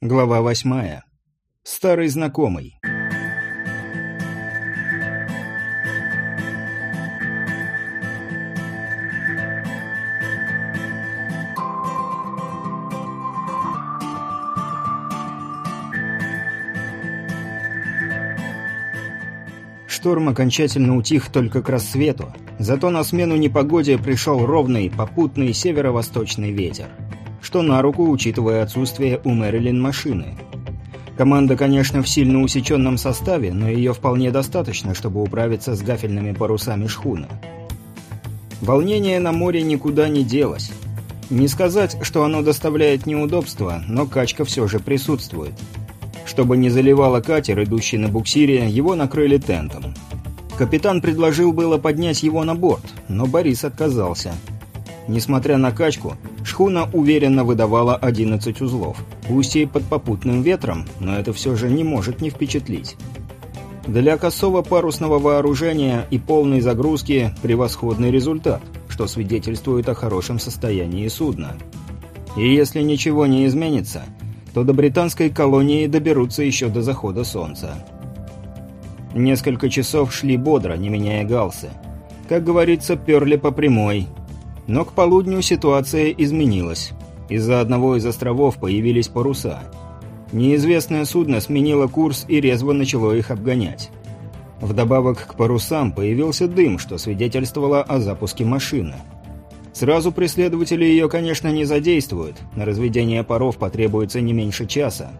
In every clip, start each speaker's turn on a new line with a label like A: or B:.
A: Глава восьмая. Старый знакомый. Шторм окончательно утих только к рассвету, зато на смену непогоде пришел ровный, попутный северо-восточный ветер что на руку, учитывая отсутствие у Мэрилин машины. Команда, конечно, в сильно усеченном составе, но ее вполне достаточно, чтобы управиться с гафельными парусами шхуны. Волнение на море никуда не делось. Не сказать, что оно доставляет неудобства, но качка все же присутствует. Чтобы не заливало катер, идущий на буксире, его накрыли тентом. Капитан предложил было поднять его на борт, но Борис отказался – Несмотря на качку, шхуна уверенно выдавала 11 узлов. Пусть и под попутным ветром, но это все же не может не впечатлить. Для косого парусного вооружения и полной загрузки превосходный результат, что свидетельствует о хорошем состоянии судна. И если ничего не изменится, то до британской колонии доберутся еще до захода солнца. Несколько часов шли бодро, не меняя галсы. Как говорится, перли по прямой, но к полудню ситуация изменилась. Из-за одного из островов появились паруса. Неизвестное судно сменило курс и резво начало их обгонять. Вдобавок к парусам появился дым, что свидетельствовало о запуске машины. Сразу преследователи ее, конечно, не задействуют, на разведение паров потребуется не меньше часа.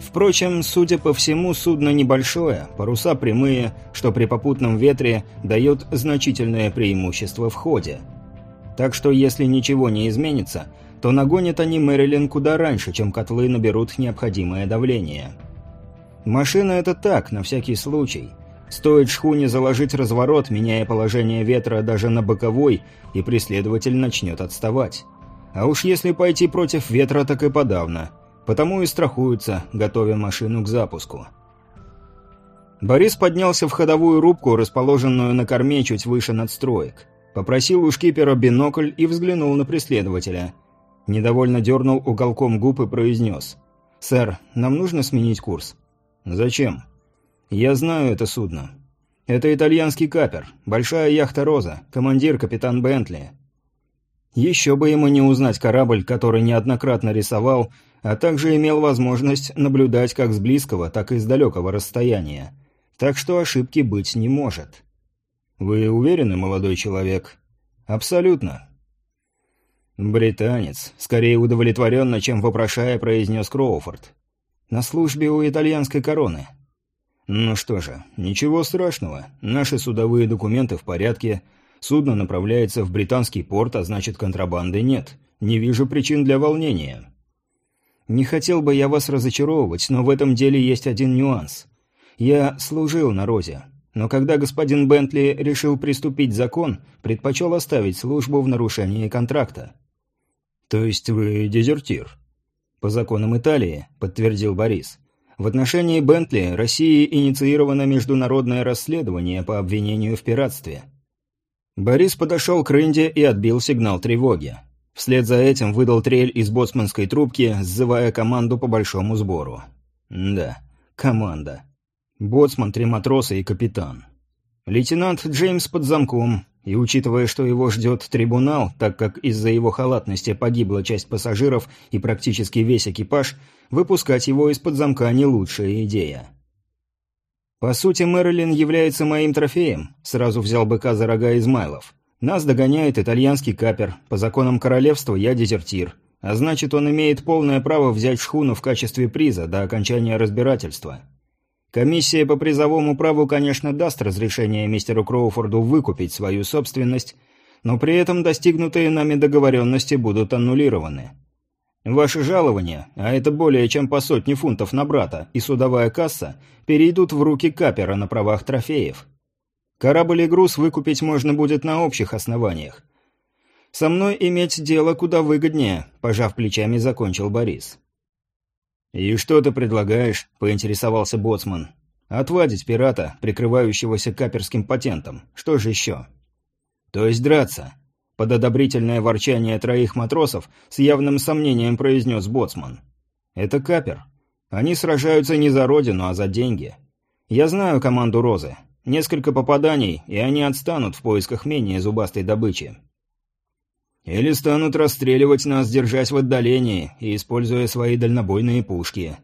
A: Впрочем, судя по всему, судно небольшое, паруса прямые, что при попутном ветре дает значительное преимущество в ходе. Так что если ничего не изменится, то нагонят они Мэрилин куда раньше, чем котлы наберут необходимое давление. Машина это так, на всякий случай. Стоит шхуне заложить разворот, меняя положение ветра даже на боковой, и преследователь начнет отставать. А уж если пойти против ветра, так и подавно. Потому и страхуются, готовя машину к запуску. Борис поднялся в ходовую рубку, расположенную на корме чуть выше надстроек. Попросил у шкипера бинокль и взглянул на преследователя. Недовольно дернул уголком губ и произнес. «Сэр, нам нужно сменить курс». «Зачем?» «Я знаю это судно. Это итальянский капер, большая яхта «Роза», командир капитан Бентли». Еще бы ему не узнать корабль, который неоднократно рисовал, а также имел возможность наблюдать как с близкого, так и с далекого расстояния. Так что ошибки быть не может. «Вы уверены, молодой человек?» «Абсолютно». «Британец», — скорее удовлетворенно, чем вопрошая, произнес Кроуфорд. «На службе у итальянской короны». «Ну что же, ничего страшного. Наши судовые документы в порядке. Судно направляется в британский порт, а значит, контрабанды нет. Не вижу причин для волнения». «Не хотел бы я вас разочаровывать, но в этом деле есть один нюанс. Я служил на Розе. Но когда господин Бентли решил приступить закон, предпочел оставить службу в нарушении контракта. «То есть вы дезертир?» «По законам Италии», — подтвердил Борис. «В отношении Бентли России инициировано международное расследование по обвинению в пиратстве». Борис подошел к Рынде и отбил сигнал тревоги. Вслед за этим выдал трель из боцманской трубки, сзывая команду по большому сбору. Да, команда. Боцман, три матроса и капитан. Лейтенант Джеймс под замком, и учитывая, что его ждет трибунал, так как из-за его халатности погибла часть пассажиров и практически весь экипаж, выпускать его из-под замка не лучшая идея. «По сути, Мэрилин является моим трофеем», — сразу взял быка за рога Измайлов. «Нас догоняет итальянский капер. По законам королевства я дезертир. А значит, он имеет полное право взять шхуну в качестве приза до окончания разбирательства. Комиссия по призовому праву, конечно, даст разрешение мистеру Кроуфорду выкупить свою собственность, но при этом достигнутые нами договоренности будут аннулированы. Ваши жалования, а это более чем по сотне фунтов на брата, и судовая касса, перейдут в руки капера на правах трофеев. Корабль и груз выкупить можно будет на общих основаниях. Со мной иметь дело куда выгоднее, пожав плечами, закончил Борис. «И что ты предлагаешь?» – поинтересовался Боцман. «Отвадить пирата, прикрывающегося каперским патентом. Что же еще?» «То есть драться?» Под одобрительное ворчание троих матросов с явным сомнением произнес Боцман. Это капер. Они сражаются не за родину, а за деньги. Я знаю команду Розы. Несколько попаданий, и они отстанут в поисках менее зубастой добычи. Или станут расстреливать нас, держась в отдалении и используя свои дальнобойные пушки.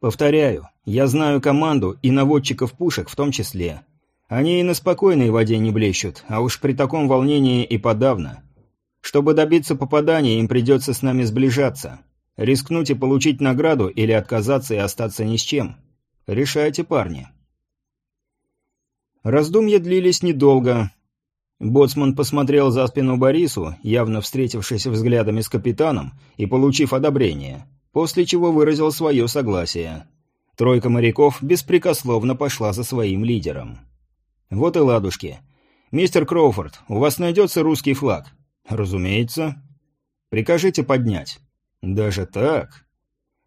A: Повторяю, я знаю команду и наводчиков пушек в том числе. Они и на спокойной воде не блещут, а уж при таком волнении и подавно. Чтобы добиться попадания, им придется с нами сближаться. Рискнуть и получить награду или отказаться и остаться ни с чем. Решайте, парни. Раздумья длились недолго. Боцман посмотрел за спину Борису, явно встретившись взглядами с капитаном и получив одобрение, после чего выразил свое согласие. Тройка моряков беспрекословно пошла за своим лидером. «Вот и ладушки. Мистер Кроуфорд, у вас найдется русский флаг?» «Разумеется». «Прикажите поднять». «Даже так?»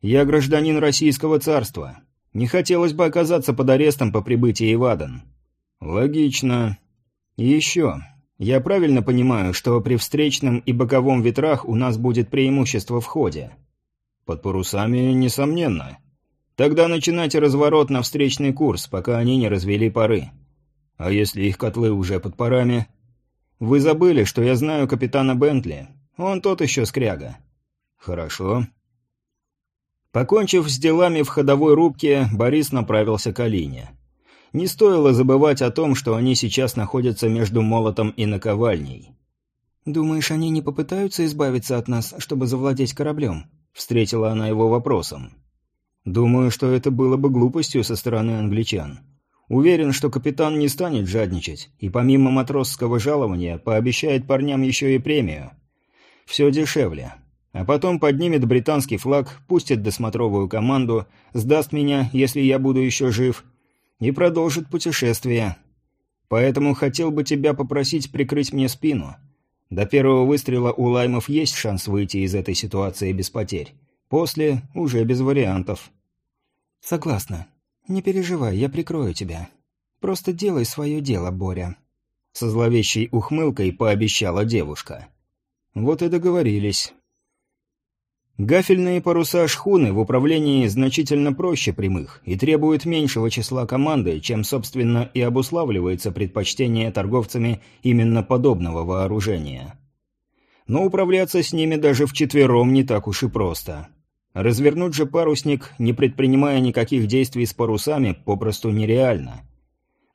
A: «Я гражданин Российского царства. Не хотелось бы оказаться под арестом по прибытии в Адан». «Логично. Еще. Я правильно понимаю, что при встречном и боковом ветрах у нас будет преимущество в ходе?» «Под парусами, несомненно. Тогда начинайте разворот на встречный курс, пока они не развели пары. А если их котлы уже под парами?» «Вы забыли, что я знаю капитана Бентли. Он тот еще скряга». «Хорошо». Покончив с делами в ходовой рубке, Борис направился к Алине. Не стоило забывать о том, что они сейчас находятся между молотом и наковальней.
B: «Думаешь, они не попытаются избавиться от нас, чтобы завладеть кораблем?» — встретила она его вопросом.
A: «Думаю, что это было бы глупостью со стороны англичан. Уверен, что капитан не станет жадничать, и помимо матросского жалования пообещает парням еще и премию. Все дешевле. А потом поднимет британский флаг, пустит досмотровую команду, сдаст меня, если я буду еще жив, и продолжит путешествие. Поэтому хотел бы тебя попросить прикрыть мне спину. До первого выстрела у лаймов есть шанс выйти из этой ситуации без потерь. После уже без вариантов.
B: Согласна. «Не переживай, я прикрою тебя. Просто делай свое дело, Боря».
A: Со зловещей ухмылкой пообещала девушка. Вот и договорились. Гафельные паруса шхуны в управлении значительно проще прямых и требуют меньшего числа команды, чем, собственно, и обуславливается предпочтение торговцами именно подобного вооружения. Но управляться с ними даже вчетвером не так уж и просто. Развернуть же парусник, не предпринимая никаких действий с парусами, попросту нереально.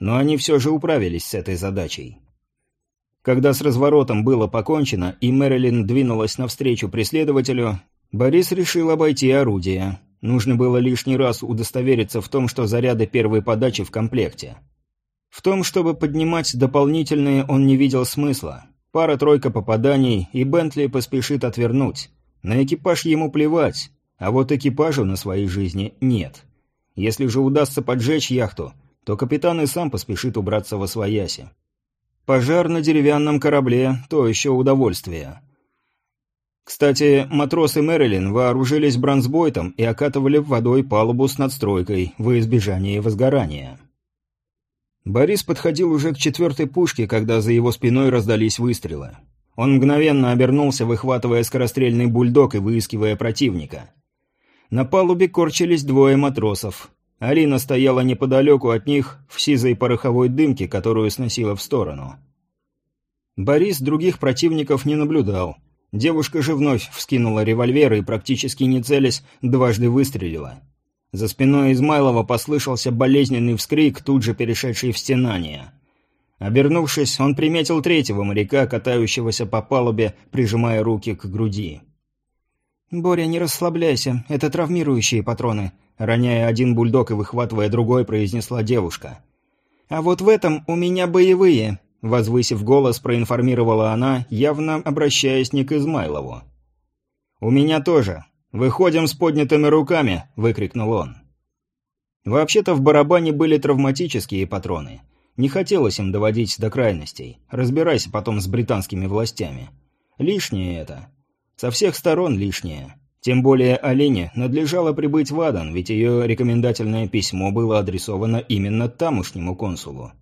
A: Но они все же управились с этой задачей. Когда с разворотом было покончено и Мэрилин двинулась навстречу преследователю, Борис решил обойти орудие. Нужно было лишний раз удостовериться в том, что заряды первой подачи в комплекте. В том, чтобы поднимать дополнительные, он не видел смысла. Пара-тройка попаданий, и Бентли поспешит отвернуть. На экипаж ему плевать. А вот экипажу на своей жизни нет. Если же удастся поджечь яхту, то капитан и сам поспешит убраться во свояси. Пожар на деревянном корабле – то еще удовольствие. Кстати, матросы Мэрилин вооружились бронзбойтом и окатывали водой палубу с надстройкой во избежание возгорания. Борис подходил уже к четвертой пушке, когда за его спиной раздались выстрелы. Он мгновенно обернулся, выхватывая скорострельный бульдог и выискивая противника. На палубе корчились двое матросов. Алина стояла неподалеку от них, в сизой пороховой дымке, которую сносила в сторону. Борис других противников не наблюдал. Девушка же вновь вскинула револьвер и, практически не целясь, дважды выстрелила. За спиной Измайлова послышался болезненный вскрик, тут же перешедший в стенание. Обернувшись, он приметил третьего моряка, катающегося по палубе, прижимая руки к груди.
B: «Боря, не расслабляйся, это травмирующие патроны», роняя один бульдог и выхватывая другой, произнесла девушка. «А вот в этом у меня боевые», — возвысив голос, проинформировала она, явно обращаясь не к Измайлову. «У меня тоже. Выходим с поднятыми руками», — выкрикнул он. Вообще-то в барабане были травматические патроны. Не хотелось им доводить до крайностей. Разбирайся потом с британскими властями. Лишнее это. Со всех сторон лишнее. Тем более Олене надлежало прибыть в Адан, ведь ее рекомендательное письмо было адресовано именно тамошнему консулу.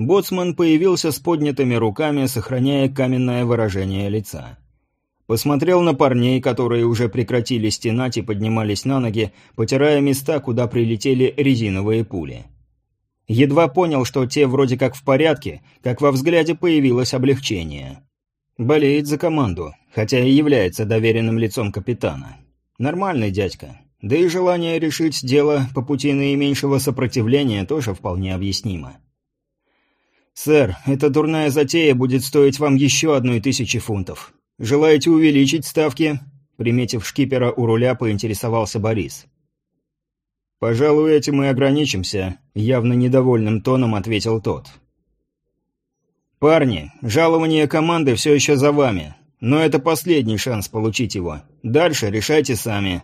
B: Боцман появился с поднятыми руками, сохраняя каменное выражение лица.
A: Посмотрел на парней, которые уже прекратили стенать и поднимались на ноги, потирая места, куда прилетели резиновые пули. Едва понял, что те вроде как в порядке, как во взгляде появилось облегчение. Болеет за команду, хотя и является доверенным лицом капитана. Нормальный дядька. Да и желание решить дело по пути наименьшего сопротивления тоже вполне объяснимо. «Сэр, эта дурная затея будет стоить вам еще одной тысячи фунтов. Желаете увеличить ставки?» Приметив шкипера у руля, поинтересовался Борис. «Пожалуй, этим и ограничимся», — явно недовольным тоном ответил тот. «Парни, жалование команды все еще за вами, но это последний шанс получить его. Дальше решайте сами».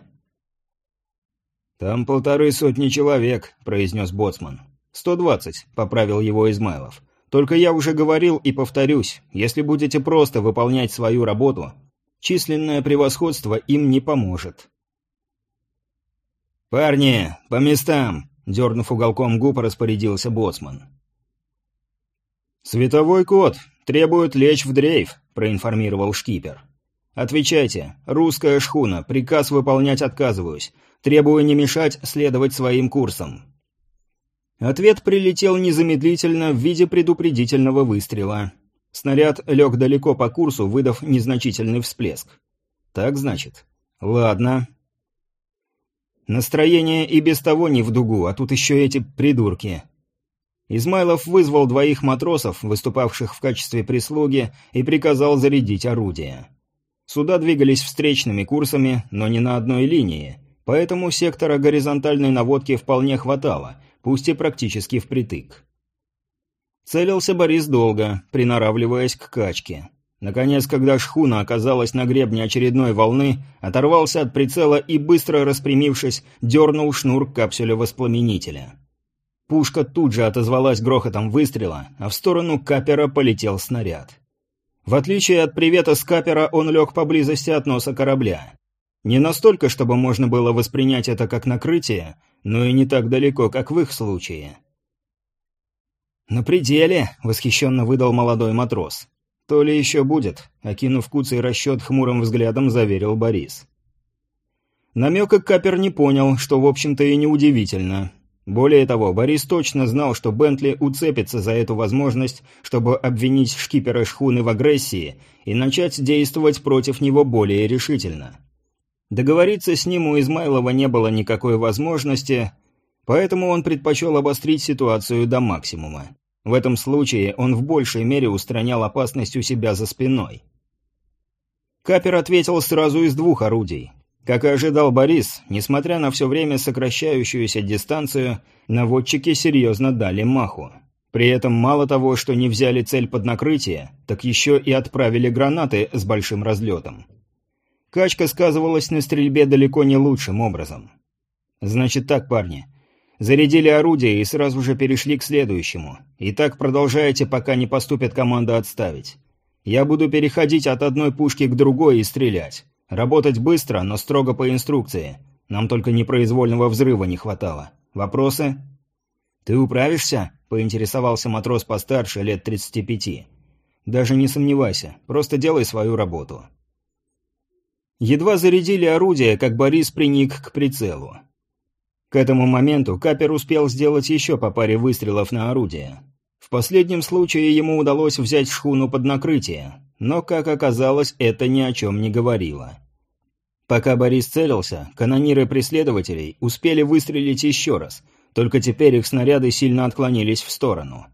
A: «Там полторы сотни человек», — произнес Боцман. «Сто двадцать», — поправил его Измайлов. «Только я уже говорил и повторюсь, если будете просто выполнять свою работу, численное превосходство им не поможет». «Парни, по местам!» — дернув уголком губ, распорядился боцман. «Световой код. Требует лечь в дрейф», — проинформировал шкипер. «Отвечайте. Русская шхуна. Приказ выполнять отказываюсь. Требую не мешать следовать своим курсам». Ответ прилетел незамедлительно в виде предупредительного выстрела. Снаряд лег далеко по курсу, выдав незначительный всплеск. «Так, значит?» «Ладно. Настроение и без того не в дугу, а тут еще эти придурки. Измайлов вызвал двоих матросов, выступавших в качестве прислуги, и приказал зарядить орудия. Суда двигались встречными курсами, но не на одной линии, поэтому сектора горизонтальной наводки вполне хватало, пусть и практически впритык. Целился Борис долго, приноравливаясь к качке. Наконец, когда шхуна оказалась на гребне очередной волны, оторвался от прицела и, быстро распрямившись, дернул шнур капсюля воспламенителя. Пушка тут же отозвалась грохотом выстрела, а в сторону капера полетел снаряд. В отличие от привета с капера, он лег поблизости от носа корабля. Не настолько, чтобы можно было воспринять это как накрытие, но и не так далеко, как в их случае. «На пределе!» — восхищенно выдал молодой матрос. «То ли еще будет», — окинув куцый расчет хмурым взглядом, заверил Борис. Намека Капер не понял, что, в общем-то, и неудивительно. Более того, Борис точно знал, что Бентли уцепится за эту возможность, чтобы обвинить шкипера шхуны в агрессии и начать действовать против него более решительно. Договориться с ним у Измайлова не было никакой возможности, поэтому он предпочел обострить ситуацию до максимума. В этом случае он в большей мере устранял опасность у себя за спиной. Капер ответил сразу из двух орудий. Как и ожидал Борис, несмотря на все время сокращающуюся дистанцию, наводчики серьезно дали маху. При этом мало того, что не взяли цель под накрытие, так еще и отправили гранаты с большим разлетом. Качка сказывалась на стрельбе далеко не лучшим образом. «Значит так, парни, Зарядили орудие и сразу же перешли к следующему. И так продолжаете, пока не поступит команда отставить. Я буду переходить от одной пушки к другой и стрелять. Работать быстро, но строго по инструкции. Нам только непроизвольного взрыва не хватало. Вопросы? Ты управишься? поинтересовался матрос постарше, лет 35. Даже не сомневайся, просто делай свою работу. Едва зарядили орудие, как Борис приник к прицелу. К этому моменту Капер успел сделать еще по паре выстрелов на орудие. В последнем случае ему удалось взять шхуну под накрытие, но, как оказалось, это ни о чем не говорило. Пока Борис целился, канониры преследователей успели выстрелить еще раз, только теперь их снаряды сильно отклонились в сторону.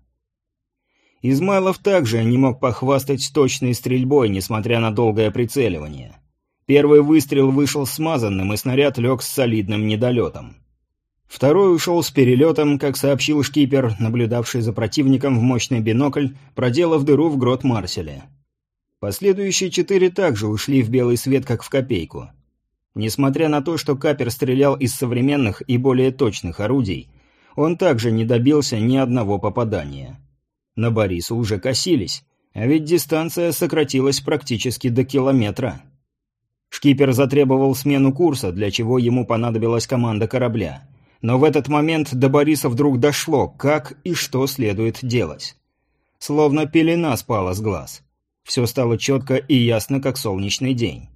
A: Измайлов также не мог похвастать точной стрельбой, несмотря на долгое прицеливание. Первый выстрел вышел смазанным, и снаряд лег с солидным недолетом. Второй ушел с перелетом, как сообщил шкипер, наблюдавший за противником в мощный бинокль, проделав дыру в грот Марселя. Последующие четыре также ушли в белый свет, как в копейку. Несмотря на то, что Капер стрелял из современных и более точных орудий, он также не добился ни одного попадания. На Бориса уже косились, а ведь дистанция сократилась практически до километра. Шкипер затребовал смену курса, для чего ему понадобилась команда корабля. Но в этот момент до Бориса вдруг дошло, как и что следует делать. Словно пелена спала с глаз. Все стало четко и ясно, как солнечный день.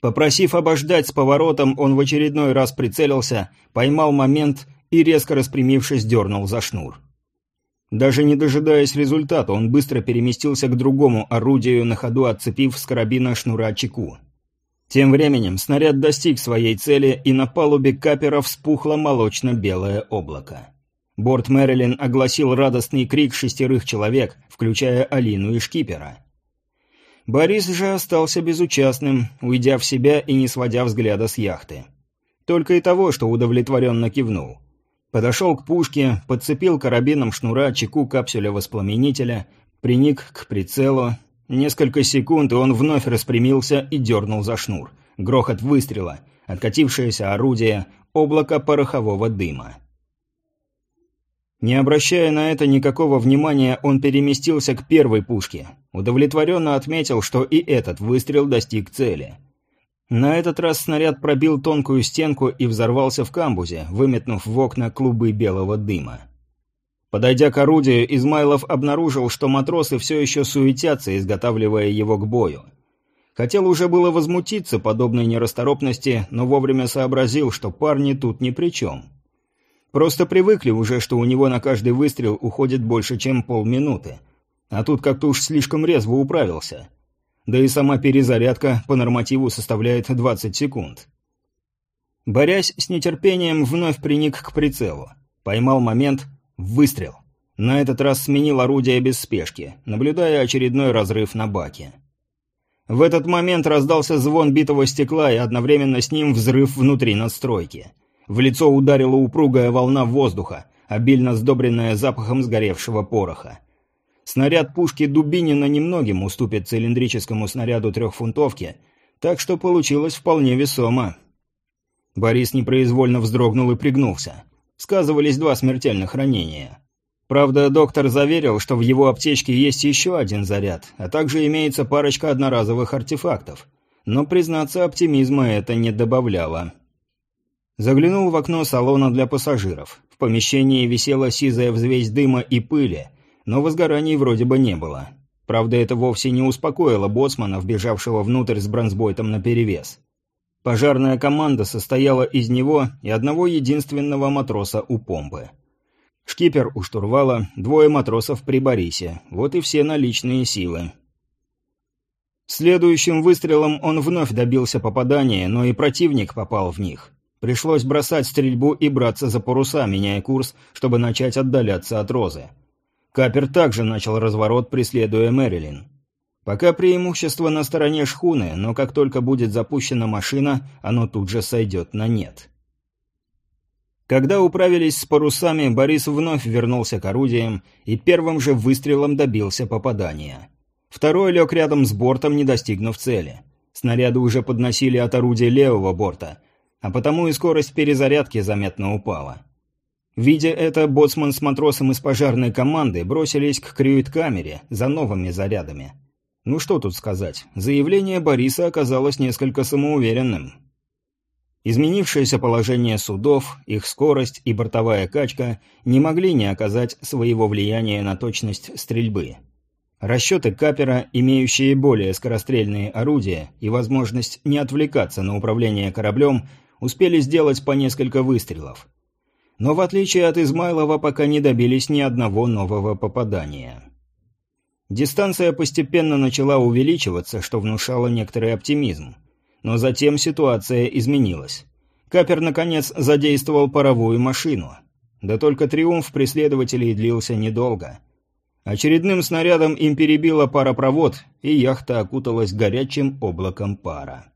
A: Попросив обождать с поворотом, он в очередной раз прицелился, поймал момент и, резко распрямившись, дернул за шнур. Даже не дожидаясь результата, он быстро переместился к другому орудию, на ходу отцепив с карабина шнура чеку. Тем временем снаряд достиг своей цели, и на палубе капера вспухло молочно-белое облако. Борт Мэрилин огласил радостный крик шестерых человек, включая Алину и шкипера. Борис же остался безучастным, уйдя в себя и не сводя взгляда с яхты. Только и того, что удовлетворенно кивнул. Подошел к пушке, подцепил карабином шнура чеку капсуля воспламенителя, приник к прицелу. Несколько секунд, и он вновь распрямился и дернул за шнур. Грохот выстрела, откатившееся орудие, облако порохового дыма. Не обращая на это никакого внимания, он переместился к первой пушке. Удовлетворенно отметил, что и этот выстрел достиг цели – на этот раз снаряд пробил тонкую стенку и взорвался в камбузе, выметнув в окна клубы белого дыма. Подойдя к орудию, Измайлов обнаружил, что матросы все еще суетятся, изготавливая его к бою. Хотел уже было возмутиться подобной нерасторопности, но вовремя сообразил, что парни тут ни при чем. Просто привыкли уже, что у него на каждый выстрел уходит больше, чем полминуты. А тут как-то уж слишком резво управился – да и сама перезарядка по нормативу составляет 20 секунд. Борясь с нетерпением, вновь приник к прицелу. Поймал момент, выстрел. На этот раз сменил орудие без спешки, наблюдая очередной разрыв на баке. В этот момент раздался звон битого стекла и одновременно с ним взрыв внутри надстройки. В лицо ударила упругая волна воздуха, обильно сдобренная запахом сгоревшего пороха. Снаряд пушки Дубинина немногим уступит цилиндрическому снаряду трехфунтовки, так что получилось вполне весомо. Борис непроизвольно вздрогнул и пригнулся. Сказывались два смертельных ранения. Правда, доктор заверил, что в его аптечке есть еще один заряд, а также имеется парочка одноразовых артефактов. Но, признаться, оптимизма это не добавляло. Заглянул в окно салона для пассажиров. В помещении висела сизая взвесь дыма и пыли – но возгораний вроде бы не было. Правда, это вовсе не успокоило боцмана, вбежавшего внутрь с бронзбойтом наперевес. Пожарная команда состояла из него и одного единственного матроса у помпы. Шкипер у штурвала, двое матросов при Борисе. Вот и все наличные силы. Следующим выстрелом он вновь добился попадания, но и противник попал в них. Пришлось бросать стрельбу и браться за паруса, меняя курс, чтобы начать отдаляться от розы. Капер также начал разворот, преследуя Мэрилин. Пока преимущество на стороне шхуны, но как только будет запущена машина, оно тут же сойдет на нет. Когда управились с парусами, Борис вновь вернулся к орудиям и первым же выстрелом добился попадания. Второй лег рядом с бортом, не достигнув цели. Снаряды уже подносили от орудия левого борта, а потому и скорость перезарядки заметно упала. Видя это, боцман с матросом из пожарной команды бросились к крюит-камере за новыми зарядами. Ну что тут сказать, заявление Бориса оказалось несколько самоуверенным. Изменившееся положение судов, их скорость и бортовая качка не могли не оказать своего влияния на точность стрельбы. Расчеты капера, имеющие более скорострельные орудия и возможность не отвлекаться на управление кораблем, успели сделать по несколько выстрелов – но в отличие от Измайлова пока не добились ни одного нового попадания. Дистанция постепенно начала увеличиваться, что внушало некоторый оптимизм. Но затем ситуация изменилась. Капер, наконец, задействовал паровую машину. Да только триумф преследователей длился недолго. Очередным снарядом им перебила паропровод, и яхта окуталась горячим облаком пара.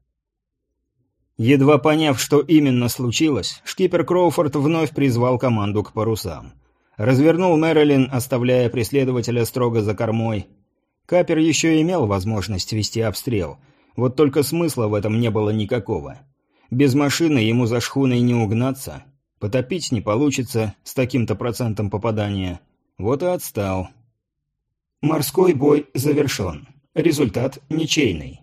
A: Едва поняв, что именно случилось, шкипер Кроуфорд вновь призвал команду к парусам. Развернул Мэрилин, оставляя преследователя строго за кормой. Капер еще имел возможность вести обстрел, вот только смысла в этом не было никакого. Без машины ему за шхуной не угнаться. Потопить не получится с таким-то процентом попадания. Вот и отстал. Морской бой завершен. Результат ничейный.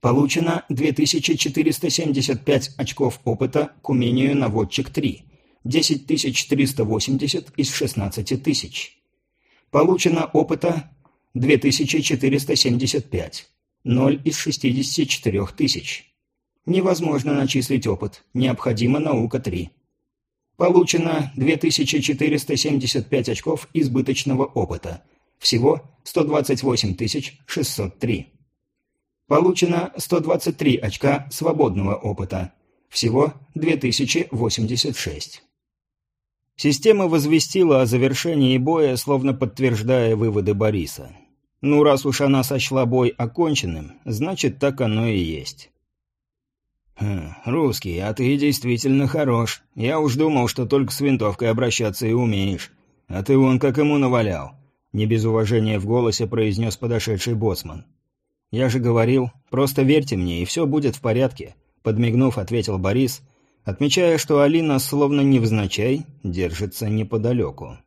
A: Получено 2475 очков опыта к умению наводчик 3. 10380 из 16000. Получено опыта 2475. 0 из 64 тысяч. Невозможно начислить опыт. Необходима наука 3. Получено 2475 очков избыточного опыта. Всего 128 603. Получено 123 очка свободного опыта. Всего 2086. Система возвестила о завершении боя, словно подтверждая выводы Бориса. Ну, раз уж она сочла бой оконченным, значит, так оно и есть.
B: Хм, «Русский, а ты действительно хорош. Я уж думал, что только с винтовкой обращаться и умеешь. А ты вон как ему навалял», — не без уважения в голосе произнес подошедший боцман. «Я же говорил, просто верьте мне, и все будет в порядке», — подмигнув, ответил Борис, отмечая, что Алина, словно невзначай, держится неподалеку.